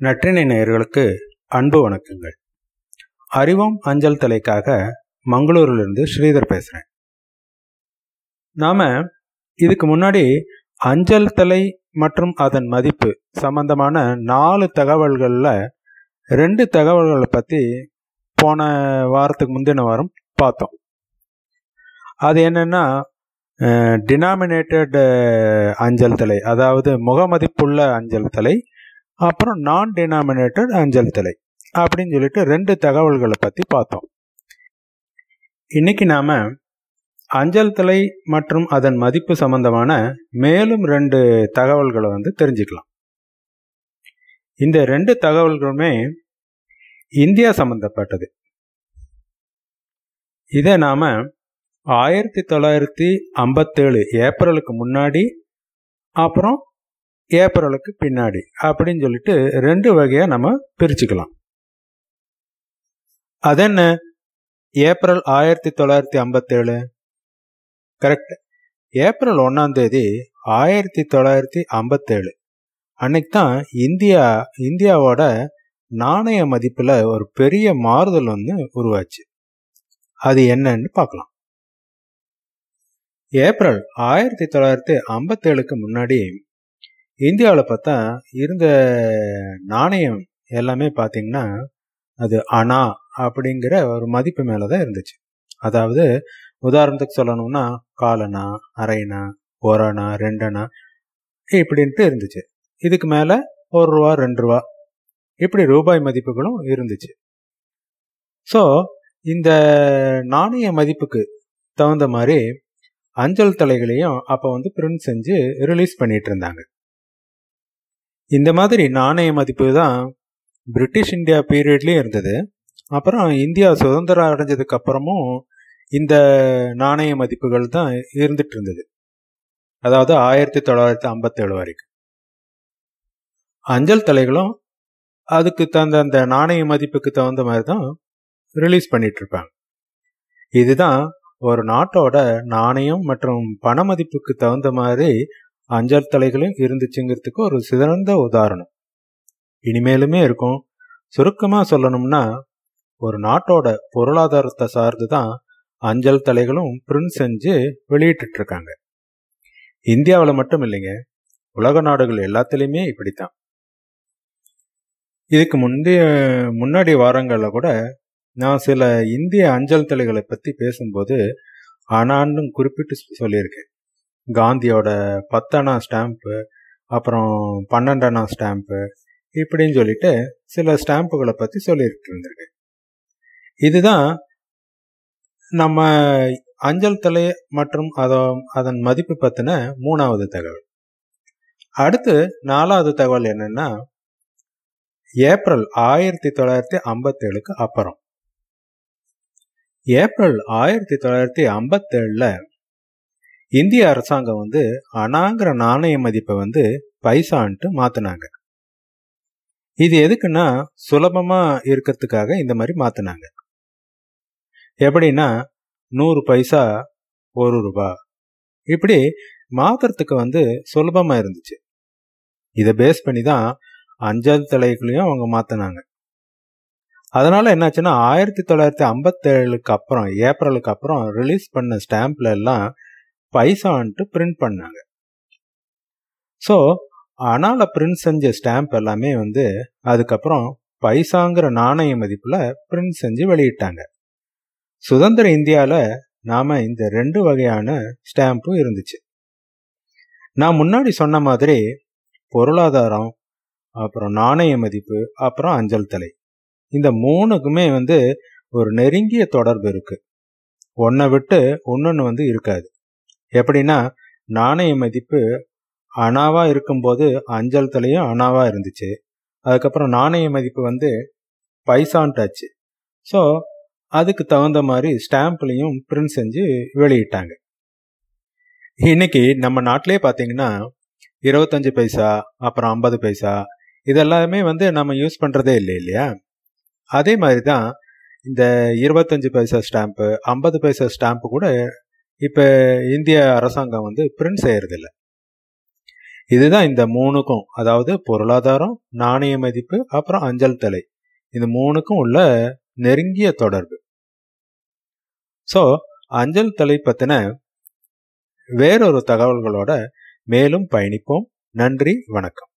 நற்றினை நேயர்களுக்கு அன்பு வணக்கங்கள். அறிவோம் அஞ்சல் தலைக்காக மங்களூரிலிருந்து ஸ்ரீதர் பேசுகிறேன் நாம் இதுக்கு முன்னாடி அஞ்சல் தலை மற்றும் அதன் மதிப்பு சம்பந்தமான நாலு தகவல்களில் ரெண்டு தகவல்களை பற்றி போன வாரத்துக்கு முந்தின வாரம் பார்த்தோம். அது என்னென்னா டினாமினேட்டட் அஞ்சல் தலை அதாவது முகமதிப்புள்ள அஞ்சல் தலை அப்புறம் நான் டினாமினேட்டட் அஞ்சல் தலை அப்படின்னு சொல்லிட்டு ரெண்டு தகவல்களை பற்றி பார்த்தோம். இன்னைக்கு நாம் அஞ்சல் தலை மற்றும் அதன் மதிப்பு சம்பந்தமான மேலும் ரெண்டு தகவல்களை வந்து தெரிஞ்சுக்கலாம். இந்த ரெண்டு தகவல்களுமே இந்தியா சம்பந்தப்பட்டது. இதை நாம் ஆயிரத்தி தொள்ளாயிரத்தி ஐம்பத்தேழு ஏப்ரலுக்கு முன்னாடி அப்புறம் ஏப்ரலுக்கு பின்னாடி அப்படின்னு சொல்லிட்டு ரெண்டு வகையாக நம்ம பிரிச்சுக்கலாம். அதென்ன? ஏப்ரல் ஆயிரத்தி தொள்ளாயிரத்தி ஐம்பத்தேழு. கரெக்ட் ஏப்ரல் ஒன்றாம் தேதி ஆயிரத்தி தொள்ளாயிரத்தி ஐம்பத்தேழு. அன்னைக்கு தான் இந்தியா இந்தியாவோட நாணய மதிப்பில் ஒரு பெரிய மாறுதல் வந்து உருவாச்சு. அது என்னன்னு பார்க்கலாம். ஏப்ரல் ஆயிரத்தி தொள்ளாயிரத்தி ஐம்பத்தேழுக்கு முன்னாடி இந்தியாவில் பார்த்தா இருந்த நாணயம் எல்லாமே பார்த்தீங்கன்னா அது அணா அப்படிங்கிற ஒரு மதிப்பு மேலே தான் இருந்துச்சு. அதாவது உதாரணத்துக்கு சொல்லணும்னா காலனா அரைனா ஒரணா ரெண்டனா இப்படின்ட்டு இருந்துச்சு. இதுக்கு மேலே ஒரு ரூபா ரெண்டு ரூபா இப்படி ரூபாய் மதிப்புகளும் இருந்துச்சு. ஸோ இந்த நாணய மதிப்புக்கு தகுந்த மாதிரி அஞ்சல் தலைகளையும் அப்போ வந்து பிரிண்ட் செஞ்சு ரிலீஸ் பண்ணிட்டு இருந்தாங்க. இந்த மாதிரி நாணய மதிப்பு தான் பிரிட்டிஷ் இந்தியா பீரியட்லேயும் இருந்தது. அப்புறம் இந்தியா சுதந்திரம் அடைஞ்சதுக்கு அப்புறமும் இந்த நாணய மதிப்புகள் தான் இருந்துட்டு இருந்தது. அதாவது ஆயிரத்தி தொள்ளாயிரத்தி ஐம்பத்தேழு வரைக்கும். அஞ்சல் தலைகளும் அதுக்கு தகுந்த அந்த நாணய மதிப்புக்கு தகுந்த மாதிரி தான் ரிலீஸ் பண்ணிட்டு இருப்பாங்க. இதுதான் ஒரு நாட்டோட நாணயம் மற்றும் பண மதிப்புக்கு தகுந்த மாதிரி அஞ்சல் தலைகளையும் இருந்துச்சுங்கிறதுக்கு ஒரு சிறந்த உதாரணம். இனிமேலுமே இருக்கும். சுருக்கமாக சொல்லணும்னா ஒரு நாட்டோட பொருளாதாரத்தை சார்ந்து தான் அஞ்சல் தலைகளும் பிரிண்ட் செஞ்சு வெளியிட்டு இருக்காங்க இந்தியாவில் மட்டும் இல்லைங்க. உலக நாடுகள் எல்லாத்துலேயுமே இப்படித்தான். இதுக்கு முந்தைய முன்னாடி வாரங்களில் கூட நான் சில இந்திய அஞ்சல் தலைகளை பற்றி பேசும்போது ஆனான்னு குறிப்பிட்டு சொல்லியிருக்கேன். காந்தியோட பத்தணா ஸ்டாம்ப்பு அப்புறம் பன்னெண்டனா ஸ்டாம்ப்பு இப்படின்னு சொல்லிட்டு சில ஸ்டாம்புகளை பற்றி சொல்லிட்டு இருந்திருக்கு. இதுதான் நம்ம அஞ்சல் தலை மற்றும் அதோ அதன் மதிப்பு பற்றின மூணாவது தகவல். அடுத்து நாலாவது தகவல் என்னன்னா ஏப்ரல் ஆயிரத்தி தொள்ளாயிரத்தி ஐம்பத்தேழுக்கு அப்புறம். ஏப்ரல் ஆயிரத்தி தொள்ளாயிரத்தி ஐம்பத்தேழில் இந்திய அரசாங்கம் வந்து அணாங்கிற நாணய மதிப்பை வந்து பைசான்ட்டு மாத்தினாங்க. இது எதுக்குன்னா சுலபமா இருக்கிறதுக்காக இந்த மாதிரி மாத்தினாங்க. எப்படின்னா நூறு பைசா ஒரு ரூபா. இப்படி மாத்துறதுக்கு வந்து சுலபமா இருந்துச்சு. இதை பேஸ் பண்ணி தான் அஞ்சாவது தலைகளையும் அவங்க மாத்தினாங்க. அதனால என்னாச்சுன்னா ஆயிரத்தி தொள்ளாயிரத்தி ஐம்பத்தேழுக்கு அப்புறம் ஏப்ரலுக்கு அப்புறம் ரிலீஸ் பண்ண ஸ்டாம்ப்ல எல்லாம் பைசான்ட்டு பிரிண்ட் பண்ணாங்க. ஸோ அனால பிரிண்ட் செஞ்ச ஸ்டாம்ப் எல்லாமே வந்து அதுக்கப்புறம் பைசாங்கிற நாணய மதிப்பில் பிரிண்ட் செஞ்சு வெளியிட்டாங்க. சுதந்திர இந்தியாவில் நாம் இந்த ரெண்டு வகையான ஸ்டாம்பும் இருந்துச்சு. நான் முன்னாடி சொன்ன மாதிரி பொருளாதாரம் அப்புறம் நாணய மதிப்பு அப்புறம் அஞ்சல் தலை. இந்த மூணுக்குமே வந்து ஒரு நெருங்கிய தொடர்பு இருக்கு. ஒன்றை விட்டு ஒன்னொன்று வந்து இருக்காது. எப்படின்னா நாணய மதிப்பு அணாவாக இருக்கும்போது அஞ்சல் தலையும் அணாவாக இருந்துச்சு. அதுக்கப்புறம் நாணய மதிப்பு வந்து பைசான்ட்டாச்சு ஸோ அதுக்கு தகுந்த மாதிரி ஸ்டாம்ப்லையும் பிரிண்ட் செஞ்சு வெளியிட்டாங்க. இன்னைக்கு நம்ம நாட்டிலே பார்த்தீங்கன்னா இருபத்தஞ்சு பைசா அப்புறம் ஐம்பது பைசா இதெல்லாமே வந்து நம்ம யூஸ் பண்ணுறதே இல்லை இல்லையா? அதே மாதிரி தான் இந்த இருபத்தஞ்சு பைசா ஸ்டாம்ப்பு ஐம்பது பைசா ஸ்டாம்ப்பு கூட இப்போ இந்திய அரசாங்கம் வந்து பிரிண்ட் செய்யறதில்ல. இதுதான் இந்த மூணுக்கும் அதாவது பொருளாதாரம் நாணய மதிப்பு அப்புறம் அஞ்சல் தலை. இந்த மூணுக்கும் உள்ள நெருங்கிய தொடர்பு. ஸோ அஞ்சல் தலை பற்றின வேறொரு தகவல்களோட மேலும் பயணிப்போம். நன்றி வணக்கம்.